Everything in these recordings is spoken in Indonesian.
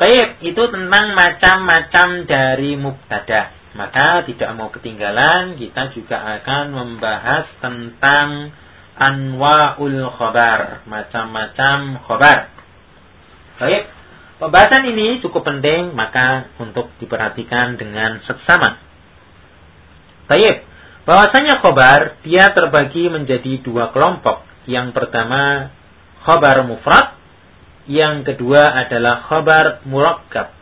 Baik, itu tentang macam-macam dari mubtada. Maka tidak mau ketinggalan, kita juga akan membahas tentang anwa'ul khobar. Macam-macam khobar. Baik, pembahasan ini cukup penting, maka untuk diperhatikan dengan seksama. Baik, bahwasanya khobar, dia terbagi menjadi dua kelompok. Yang pertama, khobar mufrad. Yang kedua adalah khobar murakkab.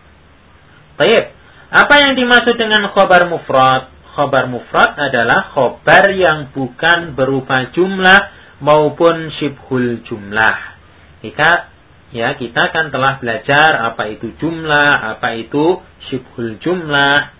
Baik, apa yang dimaksud dengan khobar mufrad? Khobar mufrad adalah khobar yang bukan berupa jumlah maupun syibhul jumlah. Jika ya kita kan telah belajar apa itu jumlah, apa itu syibhul jumlah.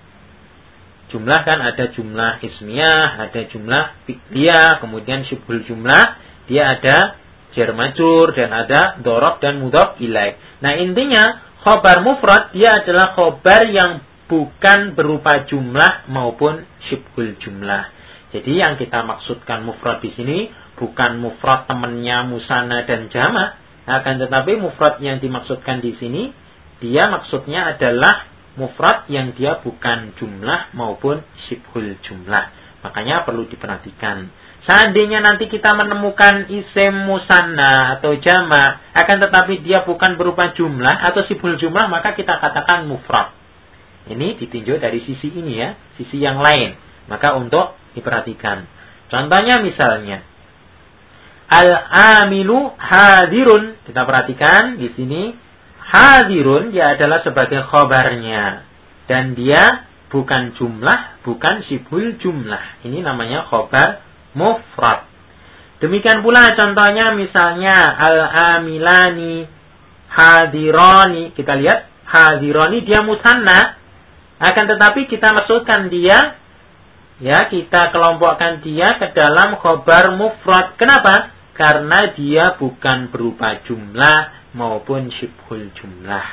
Jumlah kan ada jumlah ismiyah, ada jumlah fi'liyah, kemudian syibhul jumlah dia ada jar majur dan ada dorok dan mudhaf ilaih. Nah, intinya khobar mufrad dia adalah khobar yang bukan berupa jumlah maupun syibhul jumlah. Jadi yang kita maksudkan mufrad di sini bukan mufrad temannya musana dan jama, akan tetapi mufrad yang dimaksudkan di sini dia maksudnya adalah mufrad yang dia bukan jumlah maupun syibhul jumlah. Makanya perlu diperhatikan. Seandainya nanti kita menemukan isim musanna atau jama, akan tetapi dia bukan berupa jumlah atau sibul jumlah, maka kita katakan mufrad. Ini ditinjau dari sisi ini ya, sisi yang lain. Maka untuk diperhatikan. Contohnya misalnya Al-amilu hadirun. Kita perhatikan di sini hadirun dia adalah sebagai khobarnya dan dia bukan jumlah, bukan sibul jumlah. Ini namanya khobar mufrad. Demikian pula contohnya misalnya al-amilani hadironi. Kita lihat hadironi dia musanna akan tetapi kita maksudkan dia, ya kita kelompokkan dia ke dalam khobar mufrad. Kenapa? Karena dia bukan berupa jumlah maupun syibhul jumlah.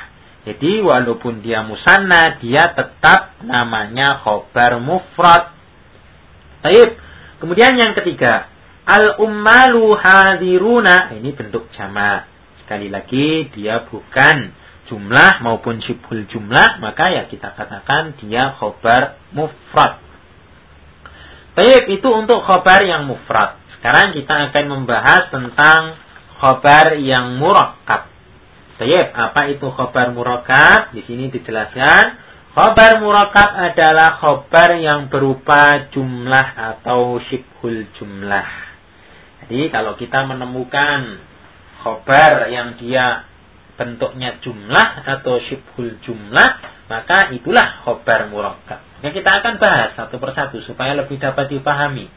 Jadi walaupun dia musanna, dia tetap namanya khobar mufrad. Taib. Kemudian yang ketiga, al-ummalu hadiruna. Ini bentuk jama. Sekali lagi, dia bukan jumlah maupun syibhul jumlah, maka ya kita katakan dia khobar mufrad. Baik, itu untuk khobar yang mufrad. Sekarang kita akan membahas tentang khobar yang murakkab. Baik, apa itu khobar murakkab? Di sini dijelaskan. Khobar murakkab adalah khobar yang berupa jumlah atau syibhul jumlah. Jadi kalau kita menemukan khobar yang dia bentuknya jumlah atau syibhul jumlah, maka itulah khobar murakkab. Yang kita akan bahas satu persatu supaya lebih dapat dipahami.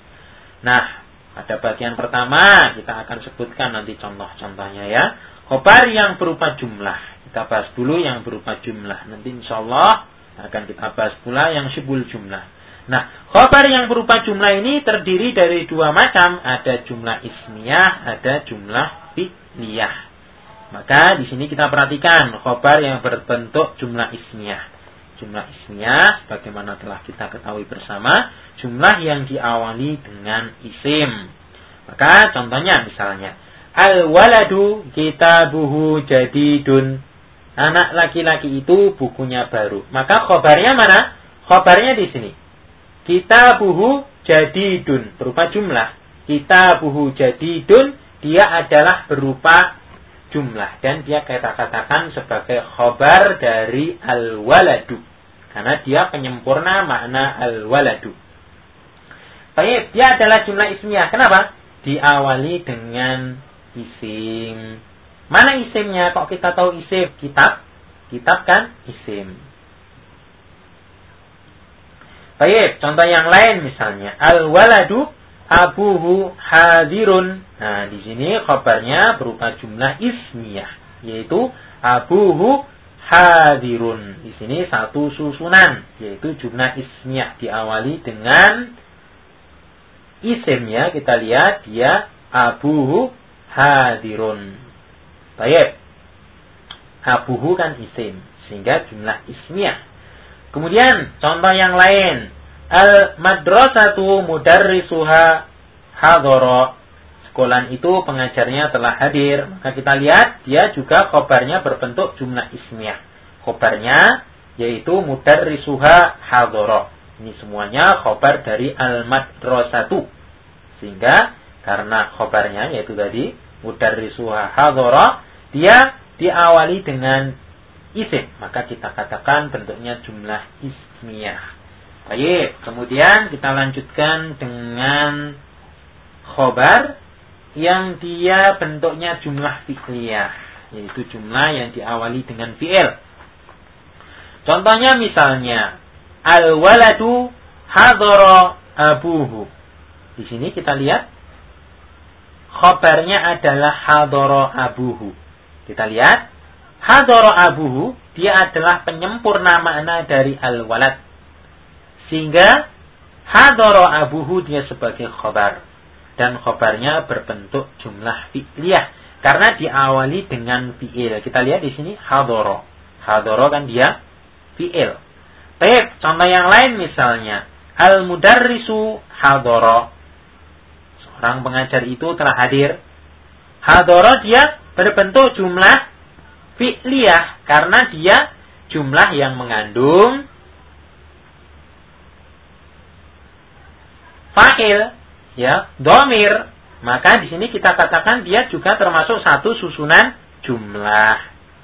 Nah, pada bagian pertama kita akan sebutkan nanti contoh-contohnya ya. Khobar yang berupa jumlah. Kita bahas dulu yang berupa jumlah. Nanti insya Allah akan kita bahas pula yang syibhul jumlah. Nah, khobar yang berupa jumlah ini terdiri dari dua macam. Ada jumlah ismiyah, ada jumlah fi'liyah. Maka di sini kita perhatikan khobar yang berbentuk jumlah ismiyah. Jumlah ismiyah, bagaimana telah kita ketahui bersama, jumlah yang diawali dengan isim. Maka contohnya misalnya, Al-waladu kitabuhu jadidun. Anak laki-laki itu bukunya baru. Maka khobarnya mana? Khobarnya di sini. Kitabuhu jadidun. Berupa jumlah. Kitabuhu jadidun. Dia adalah berupa jumlah dan dia kita katakan sebagai khobar dari al-waladu karena dia penyempurna makna al-waladu. Baik, dia adalah jumlah ismiyah. Kenapa? Diawali dengan isim. Mana isimnya? Kok kita tahu isim? Kitab. Kitab kan isim. Baik, contoh yang lain misalnya. Al-waladu abuhu hadirun. Nah, di sini khabarnya berupa jumlah ismiyah, yaitu abuhu hadirun. Di sini satu susunan, yaitu jumlah ismiyah diawali dengan isimnya. Kita lihat dia abuhu hadirun. Baik. Abuhu kan isim, sehingga jumlah ismiyah. Kemudian contoh yang lain, Al madrasatu mudarrisuha hadara. Sekolah itu pengajarnya telah hadir. Maka kita lihat dia juga khobarnya berbentuk jumlah ismiyah. khobarnya yaitu mudarrisuha hadoro. Ini semuanya khobar dari al-madrasatu. Sehingga karena khobarnya yaitu tadi mudarrisuha hadoro, dia diawali dengan isim. Maka kita katakan bentuknya jumlah ismiyah. Baik, kemudian kita lanjutkan dengan khobar yang dia bentuknya jumlah fi'liyah, yaitu jumlah yang diawali dengan fi'il. Contohnya misalnya al-waladu hadara abuhu. Di sini kita lihat khobarnya adalah hadara abuhu. Kita lihat hadara abuhu dia adalah penyempurna makna dari al-walad. Sehingga hadara abuhu dia sebagai khobar dan khobarnya berbentuk jumlah fi'liyah karena diawali dengan fi'il. Kita lihat di sini hadoro. Hadoro kan dia fi'il. Baik, contoh yang lain misalnya al-mudarrisu hadoro. Seorang pengajar itu telah hadir. Hadoro dia berbentuk jumlah fi'liyah. Karena dia jumlah yang mengandung fa'il ya domir. Maka di sini kita katakan dia juga termasuk satu susunan jumlah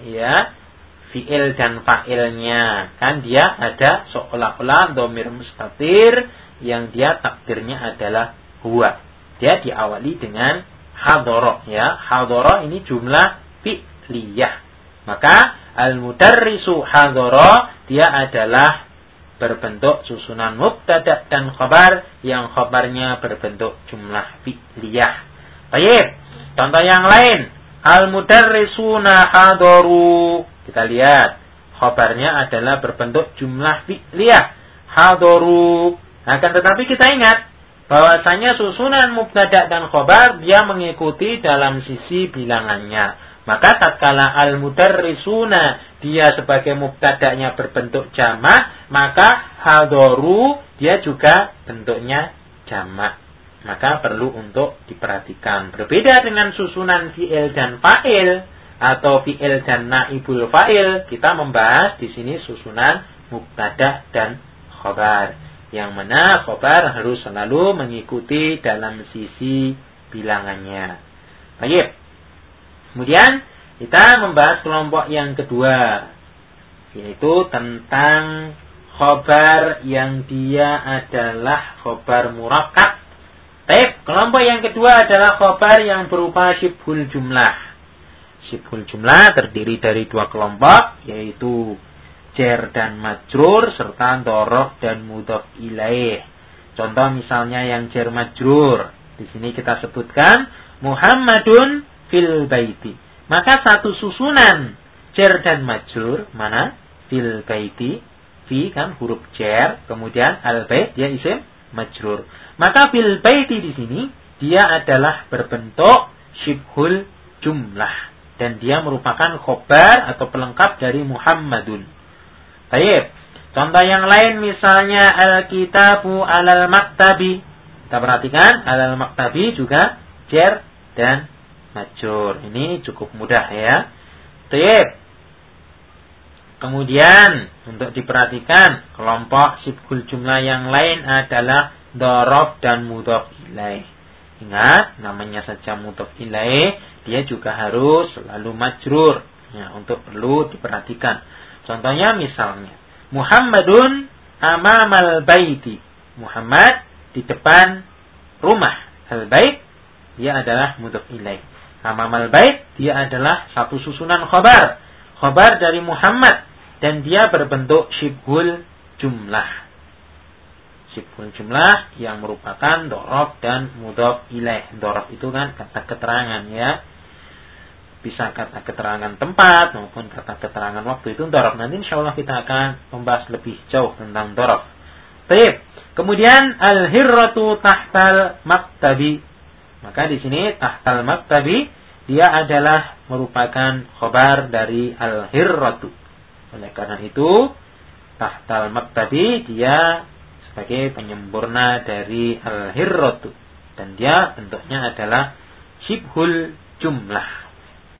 ya fiil dan fa'ilnya. Kan dia ada seolah-olah domir mustatir yang dia takdirnya adalah huwa. Dia diawali dengan hadoro ya hadoro ini jumlah fi'liyah maka al mudarrisu hadoro dia adalah berbentuk susunan mubtada dan khabar yang khabarnya berbentuk jumlah fi'liyah. Baik. Contoh yang lain, al-mudarrisuna hadaru. Kita lihat, khabarnya adalah berbentuk jumlah fi'liyah. Hadaru. Akan tetapi kita ingat bahwasanya susunan mubtada dan khabar dia mengikuti dalam sisi bilangannya. Maka tatkala al-mudarrisuna dia sebagai mubtada'nya berbentuk jamak, maka hadoru dia juga bentuknya jamak. Maka perlu untuk diperhatikan. Berbeda dengan susunan fi'il dan fa'il atau fi'il dan naibul fa'il, kita membahas di sini susunan mubtada dan khobar. Yang mana khobar harus selalu mengikuti dalam sisi bilangannya. Baik. Kemudian kita membahas kelompok yang kedua yaitu tentang khobar yang dia adalah khobar murakkab. Baik, kelompok yang kedua adalah khobar yang berupa syibhul jumlah. Syibhul jumlah terdiri dari dua kelompok yaitu jer dan majrur serta dorof dan mudhof ilaih. Contoh misalnya yang jer majrur. Di sini kita sebutkan Muhammadun fil baiti. Maka satu susunan jar dan majur mana? Fil baiti. Fi kan huruf jar, kemudian al bait dia isim majrur. Maka fil baiti di sini dia adalah berbentuk syibhul jumlah dan dia merupakan khobar atau pelengkap dari Muhammadun. Baik. Contoh yang lain misalnya al-kitabu alal maktabi. Kita perhatikan alal maktabi juga jar dan majur. Ini cukup mudah ya. Tip. Kemudian untuk diperhatikan kelompok sibgul jumlah yang lain adalah dorob dan mudhof ilaih. Ingat namanya saja mudhof ilaih dia juga harus selalu majrur. Ya, untuk perlu diperhatikan. Contohnya misalnya Muhammadun amamal baiti. Muhammad di depan rumah. Al bait dia adalah mudhof ilaih. Amamal bait dia adalah satu susunan khobar. Khobar dari Muhammad dan dia berbentuk syibhul jumlah. Syibhul jumlah yang merupakan dorof dan mudhof ilaih. Dorof itu kan kata keterangan ya. Bisa kata keterangan tempat maupun kata keterangan waktu itu dorof. Nanti insya Allah kita akan membahas lebih jauh tentang dorof. Baik. Kemudian al-hirratu tahtal maktabi maka di sini tahtal maktabi dia adalah merupakan khobar dari al-hirratu. Oleh karena itu tahtal maktabi dia sebagai penyempurna dari al-hirratu dan dia bentuknya adalah shibhul jumlah.